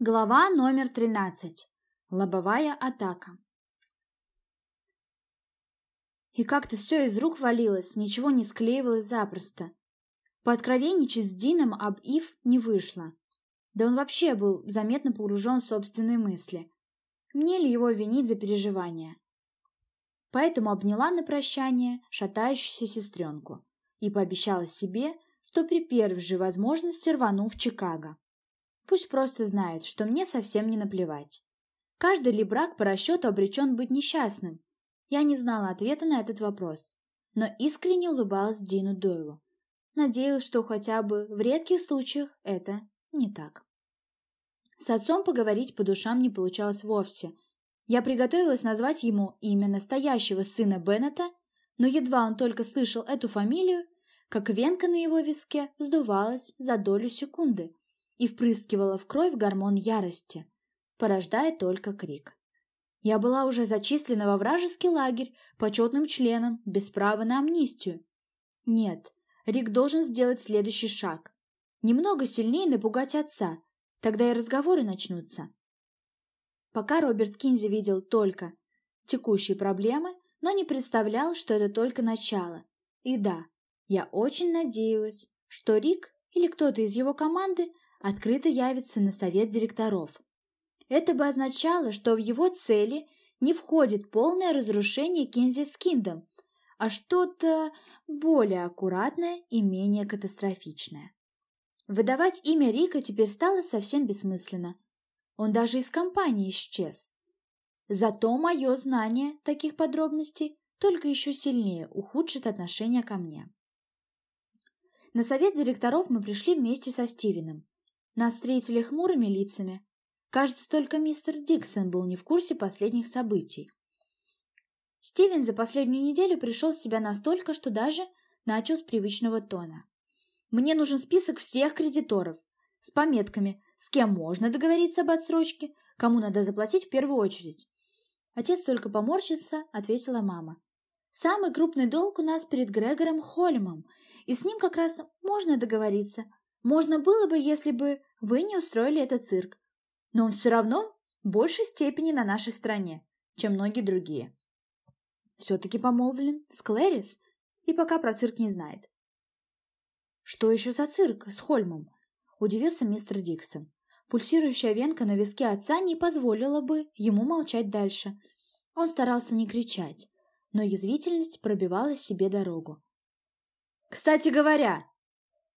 Глава номер 13. Лобовая атака. И как-то все из рук валилось, ничего не склеивалось запросто. Пооткровенничать с Дином об Ив не вышло. Да он вообще был заметно погружен в собственные мысли. Мне ли его винить за переживания? Поэтому обняла на прощание шатающуюся сестренку и пообещала себе, что при первой же возможности рвану в Чикаго. Пусть просто знают, что мне совсем не наплевать. Каждый ли брак по расчету обречен быть несчастным? Я не знала ответа на этот вопрос, но искренне улыбалась Дину Дойлу. Надеялась, что хотя бы в редких случаях это не так. С отцом поговорить по душам не получалось вовсе. Я приготовилась назвать ему имя настоящего сына Беннета, но едва он только слышал эту фамилию, как венка на его виске сдувалась за долю секунды и впрыскивала в кровь гормон ярости, порождая только крик. Я была уже зачислена во вражеский лагерь почетным членом, без права на амнистию. Нет, Рик должен сделать следующий шаг. Немного сильнее напугать отца, тогда и разговоры начнутся. Пока Роберт Кинзи видел только текущие проблемы, но не представлял, что это только начало. И да, я очень надеялась, что Рик или кто-то из его команды открыто явится на совет директоров. Это бы означало, что в его цели не входит полное разрушение Кинзи Скиндом, а что-то более аккуратное и менее катастрофичное. Выдавать имя Рика теперь стало совсем бессмысленно. Он даже из компании исчез. Зато мое знание таких подробностей только еще сильнее ухудшит отношение ко мне. На совет директоров мы пришли вместе со Стивеном. Нас встретили хмурыми лицами. Кажется, только мистер Диксон был не в курсе последних событий. Стивен за последнюю неделю пришел в себя настолько, что даже начал с привычного тона. «Мне нужен список всех кредиторов с пометками, с кем можно договориться об отсрочке, кому надо заплатить в первую очередь». Отец только поморщится, ответила мама. «Самый крупный долг у нас перед Грегором Холлемом, и с ним как раз можно договориться, можно было бы, если бы вы не устроили этот цирк. Но он все равно в большей степени на нашей стороне, чем многие другие. Все-таки помолвлен с Клэрис и пока про цирк не знает. «Что еще за цирк с Хольмом?» – удивился мистер Диксон. Пульсирующая венка на виске отца не позволила бы ему молчать дальше. Он старался не кричать, но язвительность пробивала себе дорогу. «Кстати говоря,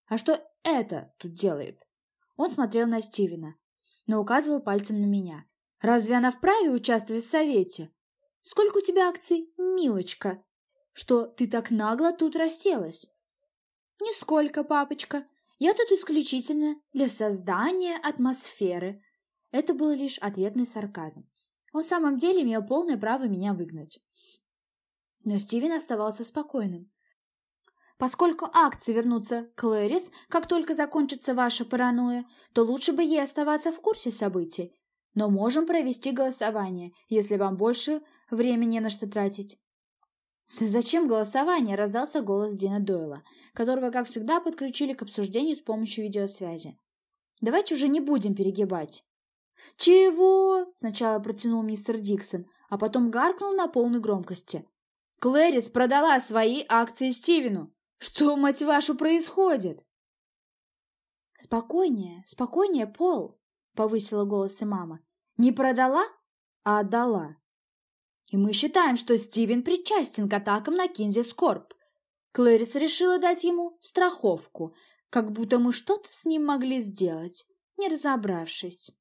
а что это тут делает?» Он смотрел на Стивена, но указывал пальцем на меня. «Разве она вправе участвовать в совете? Сколько у тебя акций, милочка? Что ты так нагло тут расселась?» «Нисколько, папочка. Я тут исключительно для создания атмосферы». Это был лишь ответный сарказм. Он в самом деле имел полное право меня выгнать. Но Стивен оставался спокойным. Поскольку акции вернутся к Лэрис, как только закончится ваша паранойя, то лучше бы ей оставаться в курсе событий. Но можем провести голосование, если вам больше времени не на что тратить. «Да зачем голосование?» – раздался голос Дина Дойла, которого, как всегда, подключили к обсуждению с помощью видеосвязи. «Давайте уже не будем перегибать». «Чего?» – сначала протянул мистер Диксон, а потом гаркнул на полной громкости. «Клэрис продала свои акции Стивену!» Что, мать вашу, происходит? Спокойнее, спокойнее, Пол, повысила голос и мама. Не продала, а отдала. И мы считаем, что Стивен причастен к атакам на Кинзи Скорб. Клэрис решила дать ему страховку, как будто мы что-то с ним могли сделать, не разобравшись.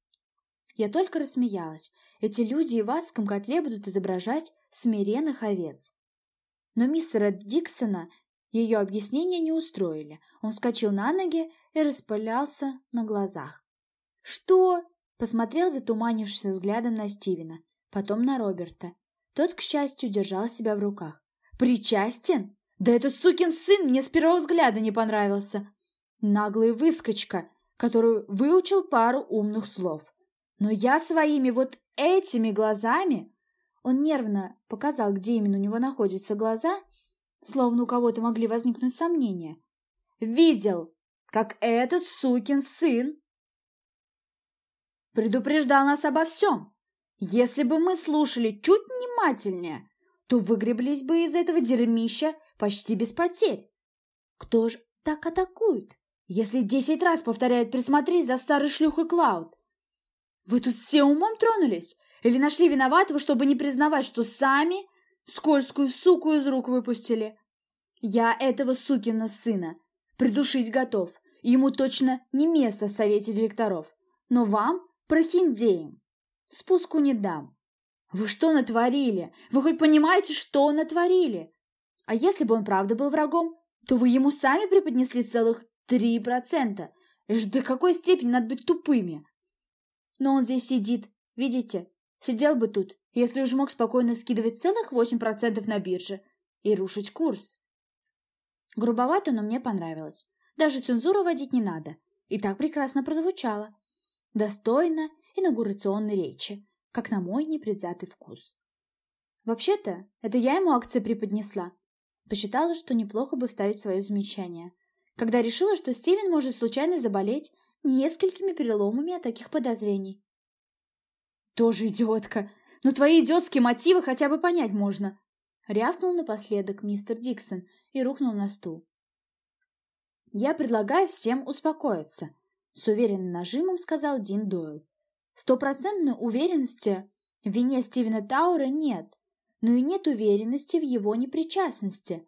Я только рассмеялась. Эти люди и в адском котле будут изображать смиренных овец. Но мистера Диксона ее объяснения не устроили. Он вскочил на ноги и распылялся на глазах. «Что?» — посмотрел затуманившись взглядом на Стивена, потом на Роберта. Тот, к счастью, держал себя в руках. «Причастен? Да этот сукин сын мне с первого взгляда не понравился. Наглый выскочка, который выучил пару умных слов. Но я своими вот этими глазами...» Он нервно показал, где именно у него находятся глаза, словно у кого-то могли возникнуть сомнения. «Видел, как этот сукин сын предупреждал нас обо всем. Если бы мы слушали чуть внимательнее, то выгреблись бы из этого дерьмища почти без потерь. Кто ж так атакует, если десять раз повторяет присмотреть за старой шлюхой Клауд? Вы тут все умом тронулись? Или нашли виноватого, чтобы не признавать, что сами скользкую суку из рук выпустили? Я этого сукина сына придушить готов. Ему точно не место в совете директоров. Но вам, прохиндеям, спуску не дам. Вы что натворили? Вы хоть понимаете, что натворили? А если бы он правда был врагом, то вы ему сами преподнесли целых три процента. Эш, до какой степени надо быть тупыми? Но он здесь сидит, видите? Сидел бы тут, если уж мог спокойно скидывать целых восемь процентов на бирже и рушить курс. Грубовато, но мне понравилось. Даже цензуру водить не надо. И так прекрасно прозвучало. Достойно инаугурационной речи, как на мой непредвзятый вкус. Вообще-то, это я ему акции преподнесла. Посчитала, что неплохо бы вставить свое замечание. Когда решила, что Стивен может случайно заболеть несколькими переломами от таких подозрений. Тоже идиотка. Но твои идиотские мотивы хотя бы понять можно. Рявкнул напоследок мистер Диксон и рухнул на стул. «Я предлагаю всем успокоиться», — с уверенным нажимом сказал Дин Дойл. «Стопроцентной уверенности в вине Стивена Таура нет, но и нет уверенности в его непричастности,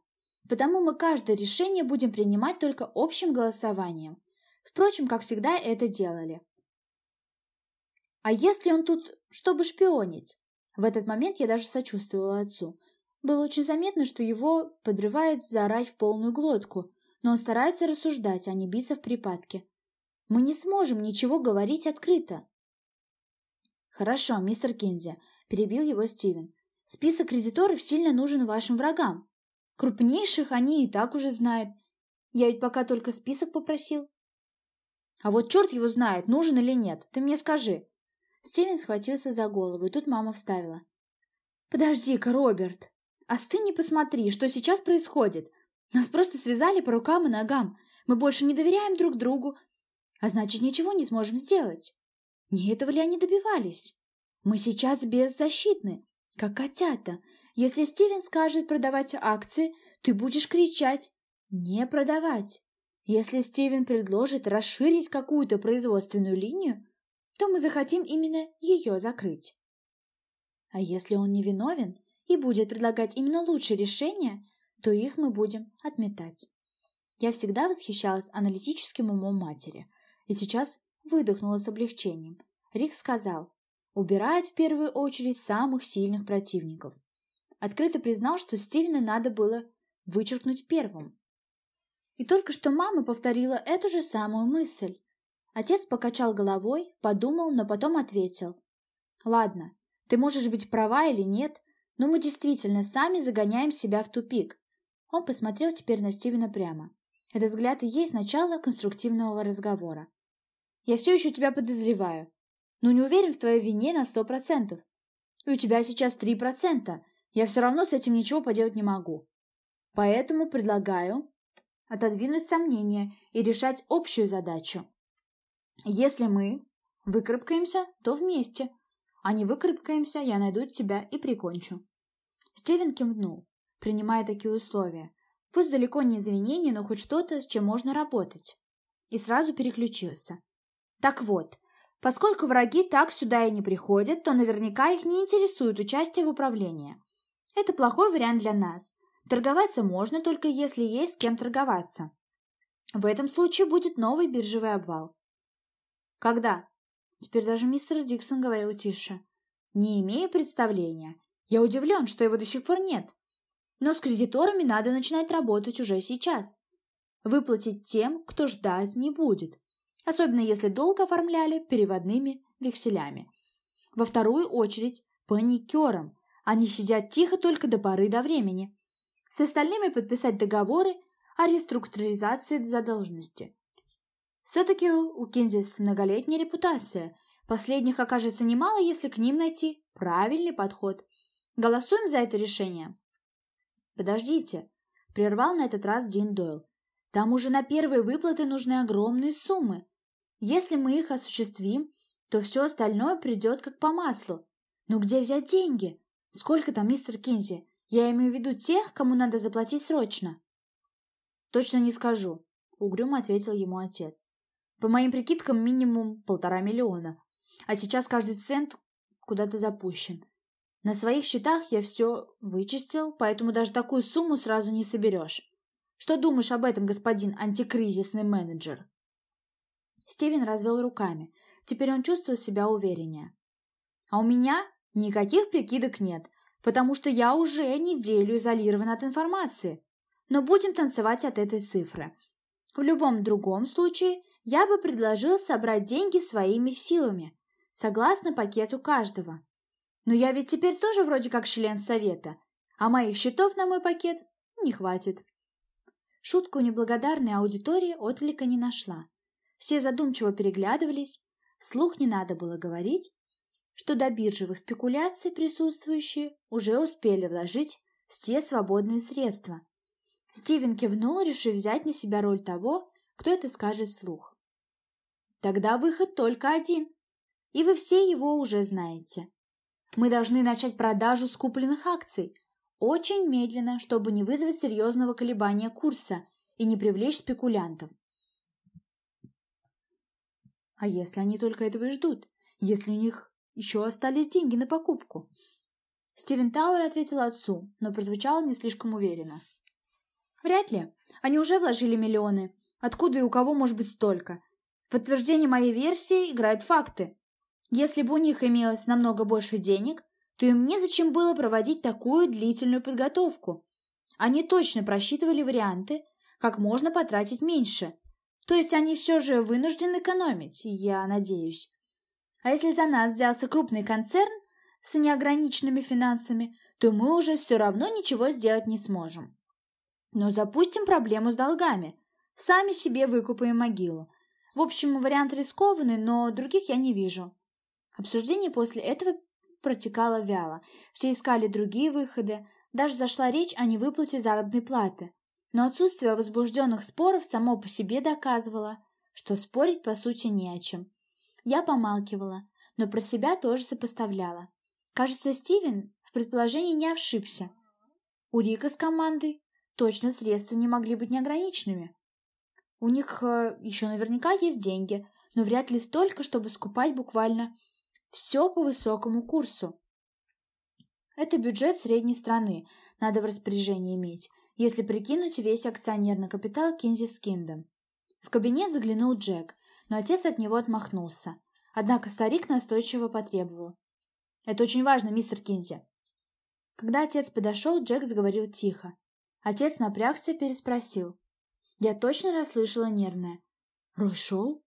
потому мы каждое решение будем принимать только общим голосованием. Впрочем, как всегда это делали. А если он тут, чтобы шпионить? В этот момент я даже сочувствовала отцу. Было очень заметно, что его подрывает заорать в полную глотку, но он старается рассуждать, а не биться в припадке. Мы не сможем ничего говорить открыто. Хорошо, мистер Кинзи, перебил его Стивен. Список кредиторов сильно нужен вашим врагам. Крупнейших они и так уже знают. Я ведь пока только список попросил. А вот черт его знает, нужен или нет, ты мне скажи. Стивен схватился за голову, и тут мама вставила. «Подожди-ка, Роберт, остынь и посмотри, что сейчас происходит. Нас просто связали по рукам и ногам. Мы больше не доверяем друг другу, а значит, ничего не сможем сделать. Не этого ли они добивались? Мы сейчас беззащитны, как котята. Если Стивен скажет продавать акции, ты будешь кричать «не продавать». Если Стивен предложит расширить какую-то производственную линию, то мы захотим именно ее закрыть. А если он не виновен и будет предлагать именно лучшее решение, то их мы будем отметать. Я всегда восхищалась аналитическим умом матери, и сейчас выдохнула с облегчением. Рик сказал, убирает в первую очередь самых сильных противников. Открыто признал, что Стивена надо было вычеркнуть первым. И только что мама повторила эту же самую мысль. Отец покачал головой, подумал, но потом ответил. «Ладно, ты можешь быть права или нет, но мы действительно сами загоняем себя в тупик. Он посмотрел теперь на Стивена прямо. Этот взгляд и есть начало конструктивного разговора. «Я все еще тебя подозреваю, но не уверен в твоей вине на сто процентов. И у тебя сейчас три процента. Я все равно с этим ничего поделать не могу. Поэтому предлагаю отодвинуть сомнения и решать общую задачу. Если мы выкарабкаемся, то вместе. А не выкарабкаемся, я найду тебя и прикончу. Стивен кивнул принимая такие условия. Пусть далеко не извинения, но хоть что-то, с чем можно работать. И сразу переключился. Так вот, поскольку враги так сюда и не приходят, то наверняка их не интересует участие в управлении. Это плохой вариант для нас. Торговаться можно, только если есть с кем торговаться. В этом случае будет новый биржевый обвал. Когда? Теперь даже мистер Диксон говорил тише. Не имея представления. Я удивлен, что его до сих пор нет. Но с кредиторами надо начинать работать уже сейчас. Выплатить тем, кто ждать не будет, особенно если долг оформляли переводными векселями. Во вторую очередь паникерам. Они сидят тихо только до поры до времени. С остальными подписать договоры о реструктуризации задолженности. Все-таки у Кинзис многолетняя репутация. Последних окажется немало, если к ним найти правильный подход. Голосуем за это решение. «Подождите», — прервал на этот раз Дин Дойл. «Там уже на первые выплаты нужны огромные суммы. Если мы их осуществим, то все остальное придет как по маслу. Но где взять деньги? Сколько там, мистер Кинзи? Я имею в виду тех, кому надо заплатить срочно. Точно не скажу, угрюмо ответил ему отец. По моим прикидкам, минимум полтора миллиона. А сейчас каждый цент куда-то запущен. На своих счетах я все вычистил, поэтому даже такую сумму сразу не соберешь. Что думаешь об этом, господин антикризисный менеджер? Стивен развел руками. Теперь он чувствовал себя увереннее. А у меня никаких прикидок нет, потому что я уже неделю изолирован от информации. Но будем танцевать от этой цифры. В любом другом случае я бы предложил собрать деньги своими силами, согласно пакету каждого. Но я ведь теперь тоже вроде как член совета, а моих счетов на мой пакет не хватит. Шутка у неблагодарной аудитории отклика не нашла. Все задумчиво переглядывались, слух не надо было говорить, что до биржевых спекуляций присутствующие уже успели вложить все свободные средства. Стивен кивнул, решив взять на себя роль того, кто это скажет вслух. Тогда выход только один, и вы все его уже знаете. Мы должны начать продажу скупленных акций. Очень медленно, чтобы не вызвать серьезного колебания курса и не привлечь спекулянтов. А если они только этого и ждут? Если у них еще остались деньги на покупку? Стивен Тауэр ответил отцу, но прозвучало не слишком уверенно. Вряд ли. Они уже вложили миллионы. Откуда и у кого может быть столько? В подтверждение моей версии играют факты. Если бы у них имелось намного больше денег, то им незачем было проводить такую длительную подготовку. Они точно просчитывали варианты, как можно потратить меньше. То есть они все же вынуждены экономить, я надеюсь. А если за нас взялся крупный концерн с неограниченными финансами, то мы уже все равно ничего сделать не сможем. Но запустим проблему с долгами. Сами себе выкупаем могилу. В общем, вариант рискованный, но других я не вижу. Обсуждение после этого протекало вяло. Все искали другие выходы. Даже зашла речь о невыплате заработной платы. Но отсутствие возбужденных споров само по себе доказывало, что спорить по сути не о чем. Я помалкивала, но про себя тоже сопоставляла. Кажется, Стивен в предположении не ошибся. У Рика с командой точно средства не могли быть неограниченными. У них э, еще наверняка есть деньги, но вряд ли столько, чтобы скупать буквально все по высокому курсу. Это бюджет средней страны, надо в распоряжении иметь, если прикинуть весь акционерный капитал Кинзи Скиндом. В кабинет заглянул Джек, но отец от него отмахнулся. Однако старик настойчиво потребовал. «Это очень важно, мистер Кинзи». Когда отец подошел, Джек заговорил тихо. Отец напрягся, переспросил. Я точно расслышала нервное. «Рой шел?»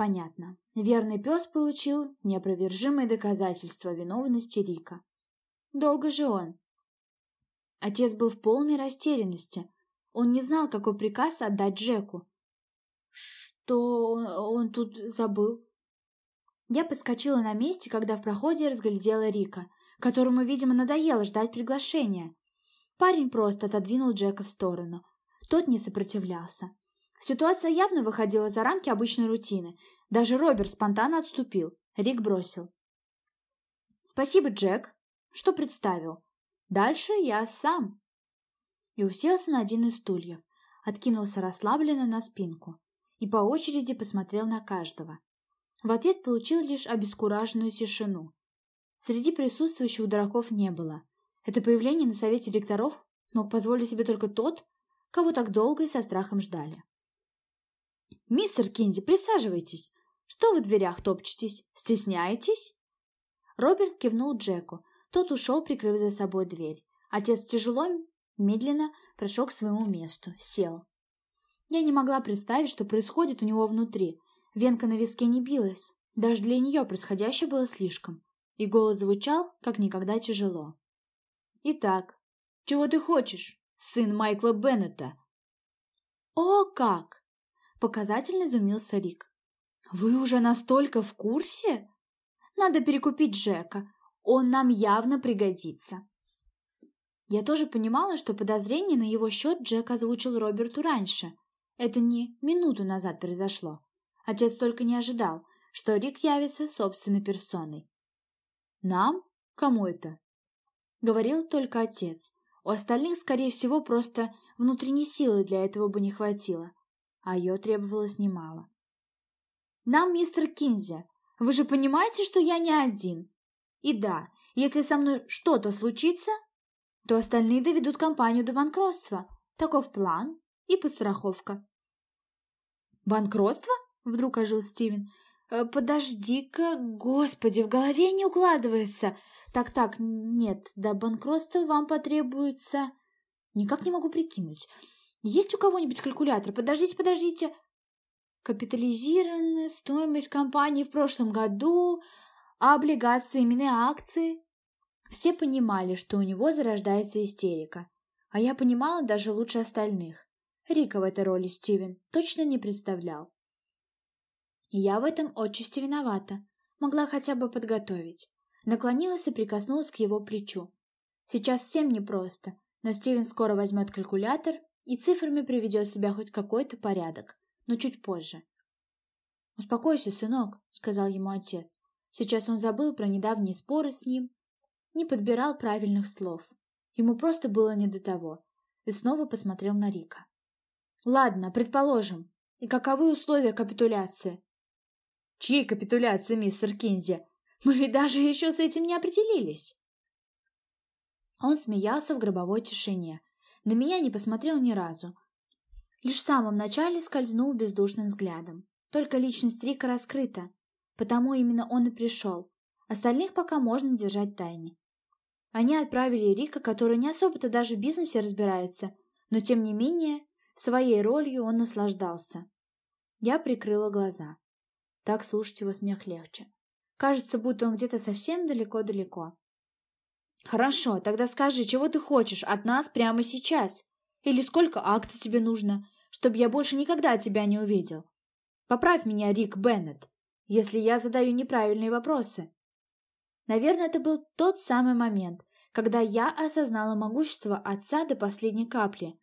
Понятно. Верный пес получил неопровержимые доказательства виновности Рика. Долго же он. Отец был в полной растерянности. Он не знал, какой приказ отдать Джеку. Что он тут забыл? Я подскочила на месте, когда в проходе разглядела Рика, которому, видимо, надоело ждать приглашения. Парень просто отодвинул Джека в сторону. Тот не сопротивлялся. Ситуация явно выходила за рамки обычной рутины. Даже Роберт спонтанно отступил. Рик бросил. «Спасибо, Джек, что представил. Дальше я сам». И уселся на один из стульев, откинулся расслабленно на спинку и по очереди посмотрел на каждого. В ответ получил лишь обескураженную тишину. Среди присутствующих дураков не было. Это появление на совете директоров мог позволить себе только тот, кого так долго и со страхом ждали. «Мистер Кинзи, присаживайтесь. Что вы в дверях топчетесь? Стесняетесь?» Роберт кивнул Джеку. Тот ушел, прикрыв за собой дверь. Отец тяжело, медленно прошел к своему месту, сел. Я не могла представить, что происходит у него внутри. Венка на виске не билась. Даже для нее происходящее было слишком. И голос звучал, как никогда тяжело. «Итак, чего ты хочешь, сын Майкла Беннета?» «О, как!» Показательно изумился Рик. «Вы уже настолько в курсе? Надо перекупить Джека. Он нам явно пригодится». Я тоже понимала, что подозрение на его счет Джек озвучил Роберту раньше. Это не минуту назад произошло. Отец только не ожидал, что Рик явится собственной персоной. «Нам? Кому это?» — говорил только отец. У остальных, скорее всего, просто внутренней силы для этого бы не хватило, а ее требовалось немало. «Нам, мистер Кинзи, вы же понимаете, что я не один? И да, если со мной что-то случится, то остальные доведут компанию до банкротства. Таков план и подстраховка». «Банкротство?» — вдруг ожил Стивен. «Э, «Подожди-ка, господи, в голове не укладывается. Так-так, нет, до банкротства вам потребуется...» «Никак не могу прикинуть. Есть у кого-нибудь калькулятор? Подождите, подождите. Капитализированная стоимость компании в прошлом году, облигации, именные акции...» Все понимали, что у него зарождается истерика, а я понимала даже лучше остальных. Рика в этой роли Стивен точно не представлял. Я в этом отчасти виновата. Могла хотя бы подготовить. Наклонилась и прикоснулась к его плечу. Сейчас всем непросто, но Стивен скоро возьмет калькулятор и цифрами приведет себя хоть какой-то порядок, но чуть позже. «Успокойся, сынок», — сказал ему отец. Сейчас он забыл про недавние споры с ним, не подбирал правильных слов. Ему просто было не до того. И снова посмотрел на Рика. «Ладно, предположим. И каковы условия капитуляции?» Чьей капитуляции, мистер Кинзи? Мы ведь даже еще с этим не определились. Он смеялся в гробовой тишине. На меня не посмотрел ни разу. Лишь в самом начале скользнул бездушным взглядом. Только личность Рика раскрыта, потому именно он и пришел. Остальных пока можно держать тайне. Они отправили Рика, который не особо-то даже в бизнесе разбирается, но тем не менее своей ролью он наслаждался. Я прикрыла глаза. Так слушать его смех легче. Кажется, будто он где-то совсем далеко-далеко. «Хорошо, тогда скажи, чего ты хочешь от нас прямо сейчас? Или сколько акта тебе нужно, чтобы я больше никогда тебя не увидел? Поправь меня, Рик Беннет, если я задаю неправильные вопросы». Наверное, это был тот самый момент, когда я осознала могущество отца до последней капли.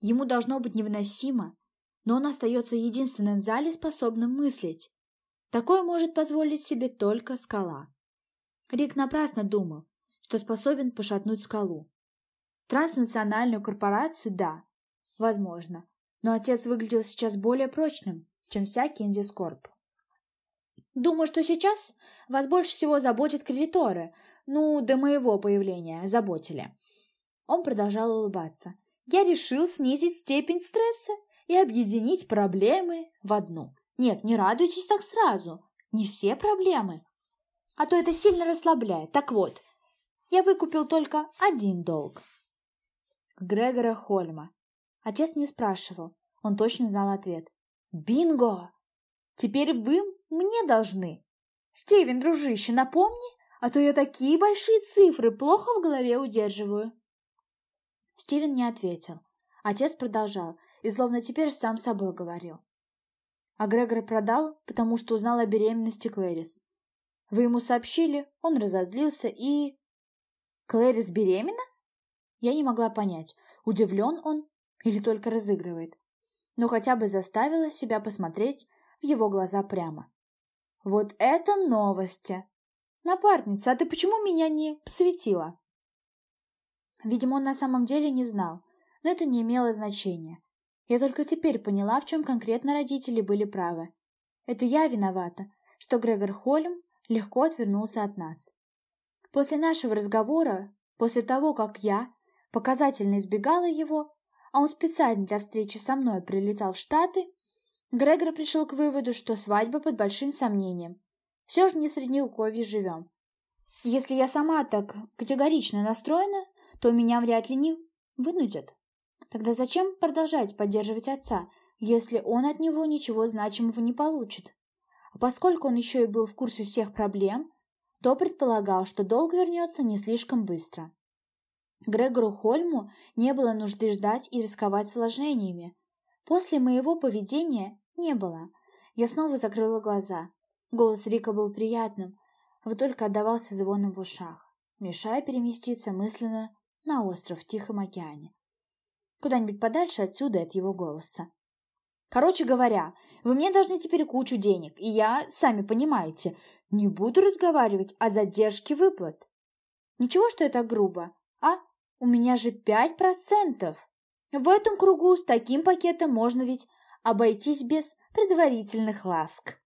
Ему должно быть невыносимо, но он остается единственным в зале, способным мыслить. Такое может позволить себе только скала. Рик напрасно думал, что способен пошатнуть скалу. Транснациональную корпорацию – да, возможно, но отец выглядел сейчас более прочным, чем вся Кинзи Скорп. Думаю, что сейчас вас больше всего заботят кредиторы, ну, до моего появления заботили. Он продолжал улыбаться. Я решил снизить степень стресса и объединить проблемы в одну. Нет, не радуйтесь так сразу. Не все проблемы. А то это сильно расслабляет. Так вот, я выкупил только один долг. Грегора Хольма. Отец не спрашивал. Он точно знал ответ. Бинго! Теперь вы мне должны. Стивен, дружище, напомни, а то я такие большие цифры плохо в голове удерживаю. Стивен не ответил. Отец продолжал и словно теперь сам собой говорил. А Грегор продал, потому что узнал о беременности Клэрис. Вы ему сообщили, он разозлился и... Клэрис беременна? Я не могла понять, удивлен он или только разыгрывает. Но хотя бы заставила себя посмотреть в его глаза прямо. Вот это новости! Напарница, а ты почему меня не посвятила? Видимо, он на самом деле не знал, но это не имело значения. Я только теперь поняла, в чем конкретно родители были правы. Это я виновата, что Грегор Холм легко отвернулся от нас. После нашего разговора, после того, как я показательно избегала его, а он специально для встречи со мной прилетал в Штаты, Грегор пришел к выводу, что свадьба под большим сомнением. Все же не в Средневековье живем. Если я сама так категорично настроена, то меня вряд ли не вынудят. Тогда зачем продолжать поддерживать отца, если он от него ничего значимого не получит? А поскольку он еще и был в курсе всех проблем, то предполагал, что долг вернется не слишком быстро. Грегору Хольму не было нужды ждать и рисковать с вложениями. После моего поведения не было. Я снова закрыла глаза. Голос Рика был приятным, вот только отдавался звоном в ушах, мешая переместиться мысленно на остров в Тихом океане куда-нибудь подальше отсюда от его голоса. Короче говоря, вы мне должны теперь кучу денег, и я, сами понимаете, не буду разговаривать о задержке выплат. Ничего, что это грубо, а? У меня же пять процентов. В этом кругу с таким пакетом можно ведь обойтись без предварительных ласк.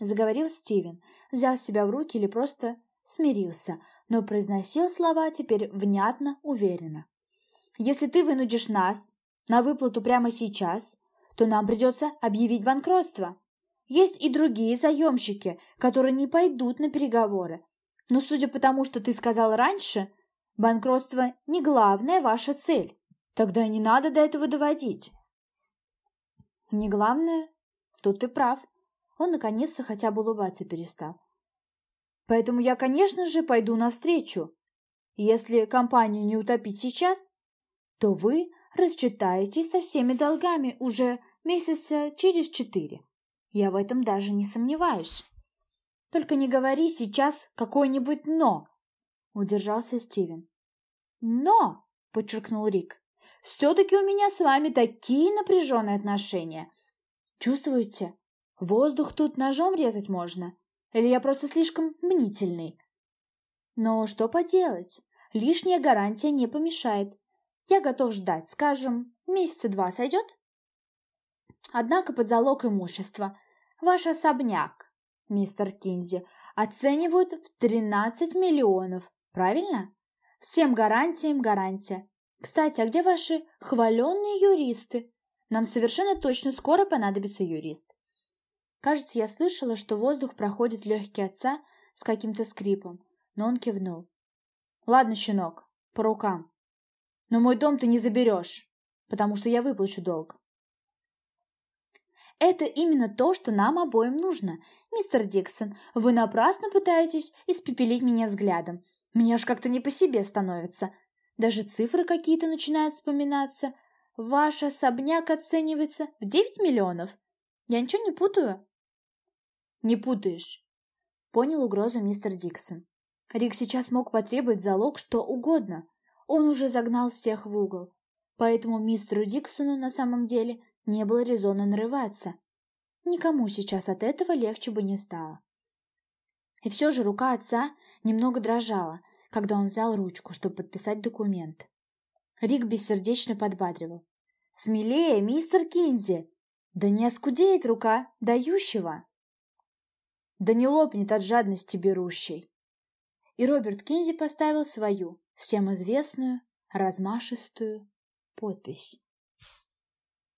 Заговорил Стивен, взял себя в руки или просто смирился, но произносил слова теперь внятно, уверенно. «Если ты вынудишь нас на выплату прямо сейчас, то нам придется объявить банкротство. Есть и другие заемщики, которые не пойдут на переговоры. Но судя по тому, что ты сказал раньше, банкротство не главная ваша цель. Тогда не надо до этого доводить». «Не главное? Тут ты прав», он наконец-то хотя бы улыбаться перестал. Поэтому я, конечно же, пойду навстречу. Если компанию не утопить сейчас, то вы рассчитаетесь со всеми долгами уже месяца через четыре. Я в этом даже не сомневаюсь. Только не говори сейчас какое-нибудь «но», — удержался Стивен. «Но», — подчеркнул Рик, — «все-таки у меня с вами такие напряженные отношения. Чувствуете, Воздух тут ножом резать можно. Или я просто слишком мнительный? Но что поделать? Лишняя гарантия не помешает. Я готов ждать, скажем, месяца два сойдет? Однако под залог имущества ваш особняк, мистер Кинзи, оценивают в 13 миллионов, правильно? Всем гарантиям гарантия. Кстати, а где ваши хваленные юристы? Нам совершенно точно скоро понадобится юрист. Кажется, я слышала, что воздух проходит легкий отца с каким-то скрипом, но он кивнул. «Ладно, щенок, по рукам. Но мой дом ты не заберешь, потому что я выплачу долг». «Это именно то, что нам обоим нужно, мистер Диксон. Вы напрасно пытаетесь испепелить меня взглядом. Мне аж как-то не по себе становится. Даже цифры какие-то начинают вспоминаться. Ваш особняк оценивается в девять миллионов. Я ничего не путаю?» Не путаешь. Понял угрозу мистер Диксон. Рик сейчас мог потребовать залог что угодно. Он уже загнал всех в угол. Поэтому мистеру Диксону на самом деле не было резона нарываться. Никому сейчас от этого легче бы не стало. И все же рука отца немного дрожала, когда он взял ручку, чтобы подписать документ. Рик бессердечно подбадривал. «Смелее, мистер Кинзи! Да не оскудеет рука дающего!» да не лопнет от жадности берущей. И Роберт Кинзи поставил свою, всем известную, размашистую подпись.